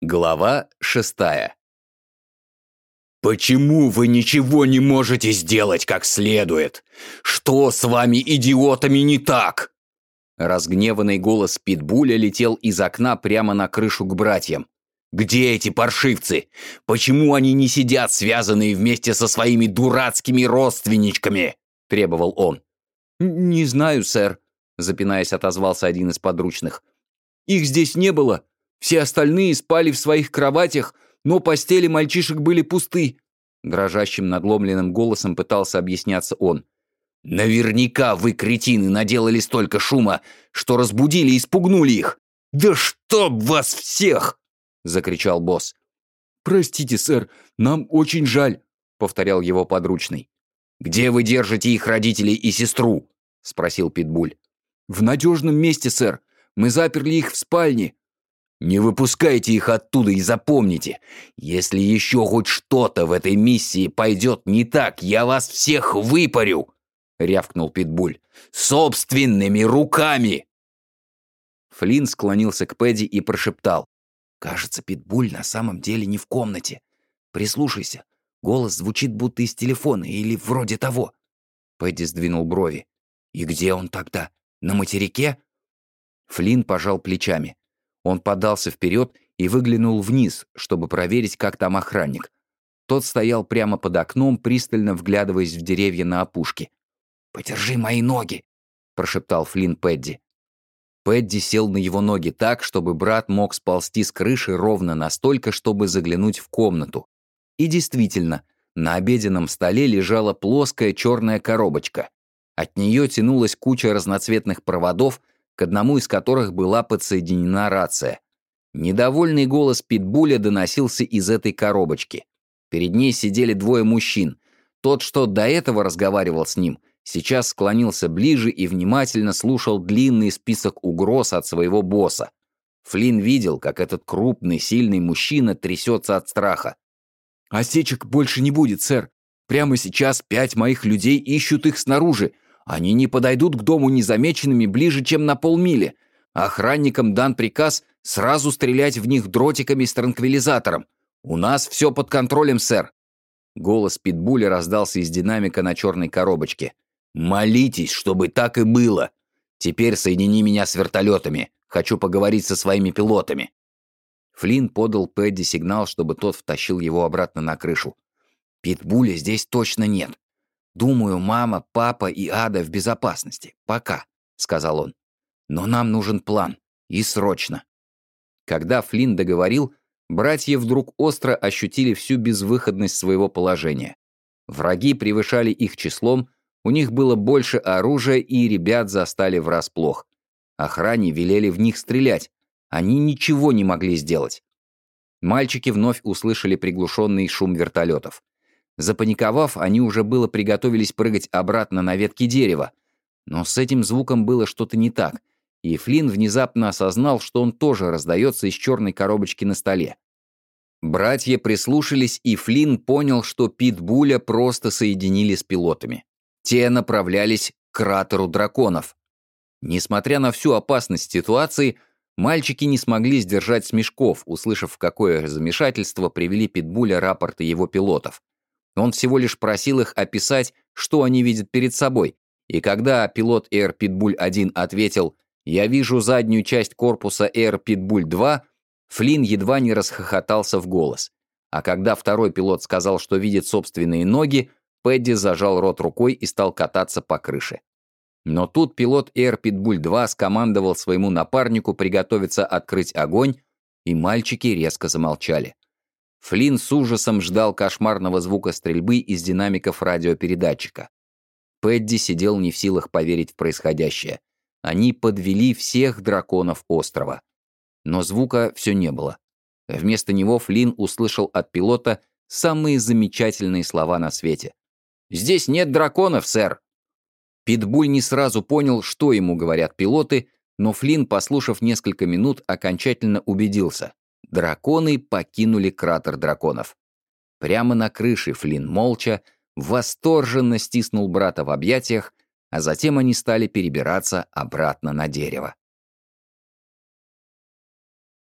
Глава шестая. «Почему вы ничего не можете сделать как следует? Что с вами, идиотами, не так?» Разгневанный голос Питбуля летел из окна прямо на крышу к братьям. «Где эти паршивцы? Почему они не сидят, связанные вместе со своими дурацкими родственничками?» – требовал он. «Не знаю, сэр», – запинаясь, отозвался один из подручных. «Их здесь не было. Все остальные спали в своих кроватях, но постели мальчишек были пусты. Дрожащим надломленным голосом пытался объясняться он. «Наверняка вы, кретины, наделали столько шума, что разбудили и испугнули их! Да чтоб вас всех!» — закричал босс. «Простите, сэр, нам очень жаль», — повторял его подручный. «Где вы держите их родителей и сестру?» — спросил Питбуль. «В надежном месте, сэр. Мы заперли их в спальне. Не выпускайте их оттуда и запомните, если еще хоть что-то в этой миссии пойдет не так, я вас всех выпарю!» — рявкнул Питбуль. «Собственными руками!» Флинн склонился к Пэдди и прошептал. «Кажется, Питбуль на самом деле не в комнате. Прислушайся. Голос звучит будто из телефона или вроде того». Пэдди сдвинул брови. «И где он тогда? На материке?» Флинн пожал плечами. Он подался вперед и выглянул вниз, чтобы проверить, как там охранник. Тот стоял прямо под окном, пристально вглядываясь в деревья на опушке. «Подержи мои ноги!» – прошептал Флинн Пэдди. Пэдди сел на его ноги так, чтобы брат мог сползти с крыши ровно настолько, чтобы заглянуть в комнату. И действительно, на обеденном столе лежала плоская черная коробочка. От нее тянулась куча разноцветных проводов, к одному из которых была подсоединена рация. Недовольный голос Питбуля доносился из этой коробочки. Перед ней сидели двое мужчин. Тот, что до этого разговаривал с ним, сейчас склонился ближе и внимательно слушал длинный список угроз от своего босса. Флинн видел, как этот крупный, сильный мужчина трясется от страха. «Осечек больше не будет, сэр. Прямо сейчас пять моих людей ищут их снаружи. Они не подойдут к дому незамеченными ближе, чем на полмили. Охранникам дан приказ сразу стрелять в них дротиками с транквилизатором. У нас все под контролем, сэр. Голос Питбуля раздался из динамика на черной коробочке. «Молитесь, чтобы так и было. Теперь соедини меня с вертолетами. Хочу поговорить со своими пилотами». Флинн подал Пэдди сигнал, чтобы тот втащил его обратно на крышу. «Питбуля здесь точно нет. Думаю, мама, папа и Ада в безопасности. Пока», — сказал он. «Но нам нужен план. И срочно». Когда Флинн договорил, братья вдруг остро ощутили всю безвыходность своего положения. Враги превышали их числом, у них было больше оружия, и ребят застали врасплох. Охране велели в них стрелять. Они ничего не могли сделать. Мальчики вновь услышали приглушенный шум вертолетов. Запаниковав, они уже было приготовились прыгать обратно на ветки дерева. Но с этим звуком было что-то не так, и Флинн внезапно осознал, что он тоже раздается из черной коробочки на столе. Братья прислушались, и Флинн понял, что Питбуля просто соединили с пилотами. Те направлялись к кратеру драконов. Несмотря на всю опасность ситуации, мальчики не смогли сдержать смешков, услышав, в какое замешательство привели Питбуля рапорты его пилотов. Он всего лишь просил их описать, что они видят перед собой. И когда пилот Air Pitbull 1 ответил «Я вижу заднюю часть корпуса Air Pitbull 2», Флинн едва не расхохотался в голос. А когда второй пилот сказал, что видит собственные ноги, Пэдди зажал рот рукой и стал кататься по крыше. Но тут пилот Air Pitbull 2 скомандовал своему напарнику приготовиться открыть огонь, и мальчики резко замолчали. Флинн с ужасом ждал кошмарного звука стрельбы из динамиков радиопередатчика. Пэдди сидел не в силах поверить в происходящее. Они подвели всех драконов острова. Но звука все не было. Вместо него Флинн услышал от пилота самые замечательные слова на свете. «Здесь нет драконов, сэр!» Питбуль не сразу понял, что ему говорят пилоты, но Флинн, послушав несколько минут, окончательно убедился. Драконы покинули кратер драконов. Прямо на крыше Флинн молча, восторженно стиснул брата в объятиях, а затем они стали перебираться обратно на дерево.